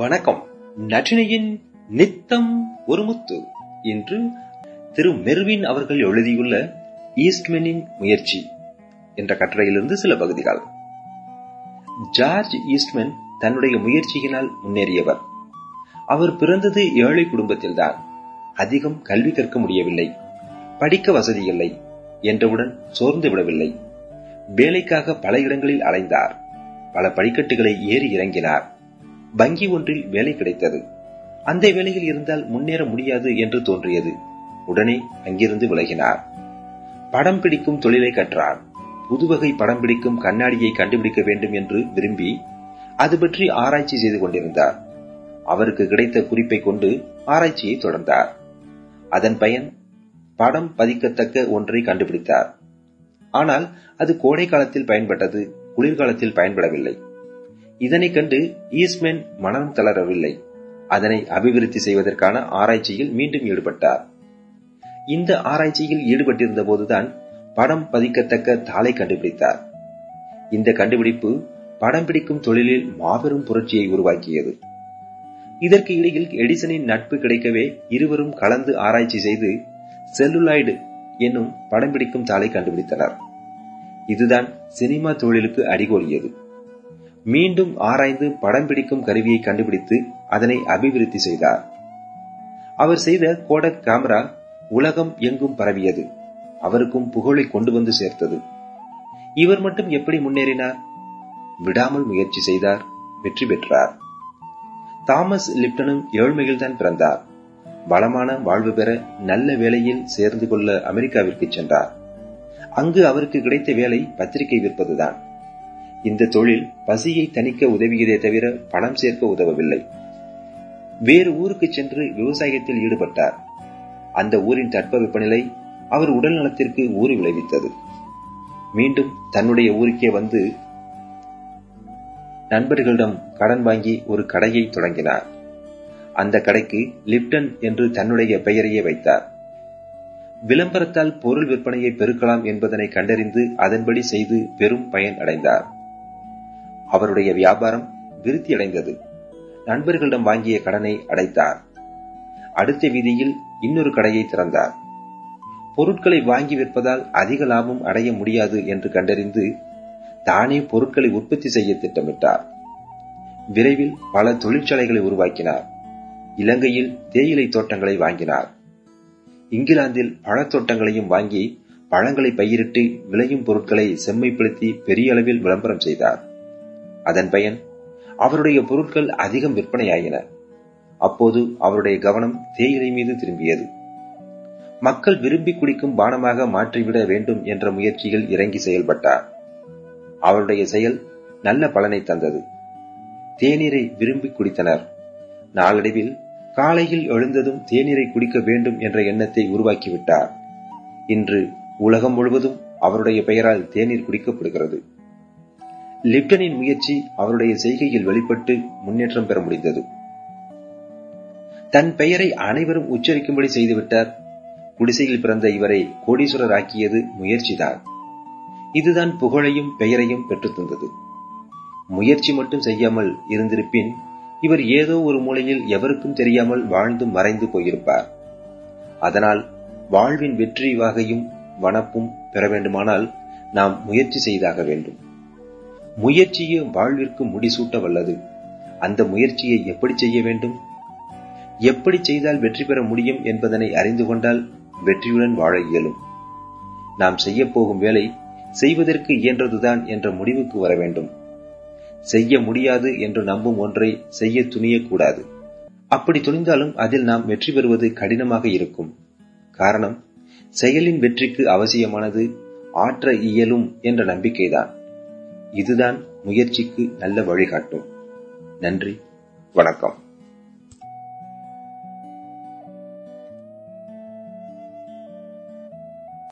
வணக்கம். நற்றினையின் நித்தம் ஒரு முத்து என்று திரு மெர்வின் அவர்கள் எழுதியுள்ள ஈஸ்ட்மெனின் முயற்சி என்ற கட்டுரையிலிருந்து சில பகுதிகள். ஜார்ஜ் ஈஸ்ட்மென் தன்னுடைய முயற்சியினால் முன்னேறியவர். அவர் பிறந்தது ஏழை குடும்பத்தில்தான். அதிகம் கல்வி கற்க முடியவில்லை. படிக்க வசதி இல்லை என்றவுடன் சோர்ந்து விடவில்லை. வேலைக்காக பல இடங்களில் அலைந்தார். பல படிக்கட்டுகளை ஏறி இறங்கினார். வங்கி ஒன்றில் வேலை கிடைத்தது. அந்த வேலையில் இருந்தால் முன்னேற முடியாது என்று தோன்றியது. உடனே அங்கிருந்து விலகினார். படம் பிடிக்கும் தொழிலை கற்றார். புதுவகை படம் பிடிக்கும் கண்ணாடியை கண்டுபிடிக்க வேண்டும் என்று விரும்பி அது பற்றி ஆராய்ச்சி செய்து கொண்டிருந்தார். அவருக்கு கிடைத்த குறிப்பை கொண்டு ஆராய்ச்சியை தொடர்ந்தார். அதன் பயன் படம் பதிக்கத்தக்க ஒன்றை கண்டுபிடித்தார். ஆனால் அது கோடை காலத்தில் பயன்பட்டது குளிர்காலத்தில் பயன்படவில்லை. இதனை கண்டு ஈஸ்மென் மனம் தளரவில்லை. அதனை அபிவிருத்தி செய்வதற்கான ஆராய்ச்சியில் மீண்டும் ஈடுபட்டார். இந்த ஆராய்ச்சியில் ஈடுபட்டிருந்த போதுதான் படம் பதிக்கத்தக்க தாளை கண்டுபிடித்தார். இந்த கண்டுபிடிப்பு படம் பிடிக்கும் தொழிலில் மாபெரும் புரட்சியை உருவாக்கியது. இதற்கு இடையில் எடிசனின் நட்பு கிடைக்கவே இருவரும் கலந்து ஆராய்ச்சி செய்து செல்லுலாய்டு என்னும் படம் பிடிக்கும் தாளை கண்டுபிடித்தனர். இதுதான் சினிமா தொழிலுக்கு அடிகோலியது. மீண்டும் ஆராய்ந்து படம் பிடிக்கும் கருவியை கண்டுபிடித்து அதனை அபிவிருத்தி செய்தார். அவர் செய்த கோடக் கேமரா உலகம் எங்கும் பரவியது. அவருக்கும் புகழை கொண்டு வந்து சேர்த்தது. இவர் மட்டும் எப்படி முன்னேறினார்? விடாமல் முயற்சி செய்தார். வெற்றி பெற்றார். தாமஸ் லிப்டனும் ஏழ்மையில்தான் பிறந்தார். வளமான வாழ்வு பெற நல்ல வேலையில் சேர்ந்து கொள்ள அமெரிக்காவிற்கு சென்றார். அங்கு அவருக்கு கிடைத்த வேலை பத்திரிகை விற்பதுதான். இந்த தொழில் பசியை தணிக்க உதவியதே தவிர பணம் சேர்க்க உதவவில்லை. வேறு ஊருக்கு சென்று விவசாயத்தில் ஈடுபட்டார். அந்த ஊரின் தட்பவெப்பநிலை அவர் உடல் நலத்திற்கு ஊறு விளைவித்தது. மீண்டும் தன்னுடைய ஊருக்கே வந்து நண்பர்களிடம் கடன் வாங்கி ஒரு கடையை தொடங்கினார். அந்த கடைக்கு லிப்டன் என்று தன்னுடைய பெயரையே வைத்தார். விளம்பரத்தால் பொருள் விற்பனையை பெருக்கலாம் என்பதனை கண்டறிந்து அதன்படி செய்து பெரும் பயன் அடைந்தார். அவருடைய வியாபாரம் விருத்தியடைந்தது. நண்பர்களிடம் வாங்கிய கடனை அடைத்தார். அடுத்த வீதியில் இன்னொரு கடையை திறந்தார். பொருட்களை வாங்கி விற்பதால் அதிக லாபம் அடைய முடியாது என்று கண்டறிந்து தானே பொருட்களை உற்பத்தி செய்ய திட்டமிட்டார். விரைவில் பல தொழிற்சாலைகளை உருவாக்கினார். இலங்கையில் தேயிலை தோட்டங்களை வாங்கினார். இங்கிலாந்தில் பழத்தோட்டங்களையும் வாங்கி பழங்களை பயிரிட்டு விளையும் பொருட்களை செம்மைப்படுத்தி பெரிய அளவில் விளம்பரம் செய்தார். அதன் பயன் அவருடைய பொருட்கள் அதிகம் விற்பனையாயின. அப்போது அவருடைய கவனம் தேயிலை மீது திரும்பியது. மக்கள் விரும்பி குடிக்கும் பானமாக மாற்றிவிட வேண்டும் என்ற முயற்சியில் இறங்கி செயல்பட்டார். அவருடைய செயல் நல்ல பலனை தந்தது. தேநீரை விரும்பி குடித்தனர். நாளடைவில் காலையில் எழுந்ததும் தேநீரை குடிக்க வேண்டும் என்ற எண்ணத்தை உருவாக்கிவிட்டார். இன்று உலகம் முழுவதும் அவருடைய பெயரால் தேநீர் குடிக்கப்படுகிறது. லிப்டனின் முயற்சி அவருடைய செய்கையில் வெளிப்பட்டு முன்னேற்றம் பெற முடிந்தது. தன் பெயரை அனைவரும் உச்சரிக்கும்படி செய்துவிட்டார். குடிசையில் பிறந்த இவரை கோடீஸ்வரர் ஆக்கியது முயற்சிதான். இதுதான் புகழையும் பெயரையும் பெற்றுத் தந்தது. முயற்சி மட்டும் செய்யாமல் இருந்திருப்பின் இவர் ஏதோ ஒரு மூலையில் எவருக்கும் தெரியாமல் வாழ்ந்து மறைந்து போயிருப்பார். அதனால் வாழ்வின் வெற்றி வாகையும் வனப்பும் பெற வேண்டுமானால் நாம் முயற்சி செய்தாக வேண்டும். முயற்சியே வாழ்விற்கு முடிசூட்ட வல்லது அந்த முயற்சியை எப்படி செய்ய வேண்டும்? எப்படி செய்தால் வெற்றி பெற முடியும் என்பதனை அறிந்து கொண்டால் வெற்றியுடன் வாழ இயலும். நாம் செய்ய போகும் வேலை செய்வதற்கு இயன்றதுதான் என்ற முடிவுக்கு வர வேண்டும். செய்ய முடியாது என்று நம்பும் ஒன்றை செய்ய துணியக்கூடாது. அப்படி துணிந்தாலும் அதில் நாம் வெற்றி பெறுவது கடினமாக இருக்கும். காரணம் செயலின் வெற்றிக்கு அவசியமானது ஆற்ற இயலும் என்ற நம்பிக்கைதான். இதுதான் முயற்சிக்கு நல்ல வழிகாட்டும். நன்றி. வணக்கம்.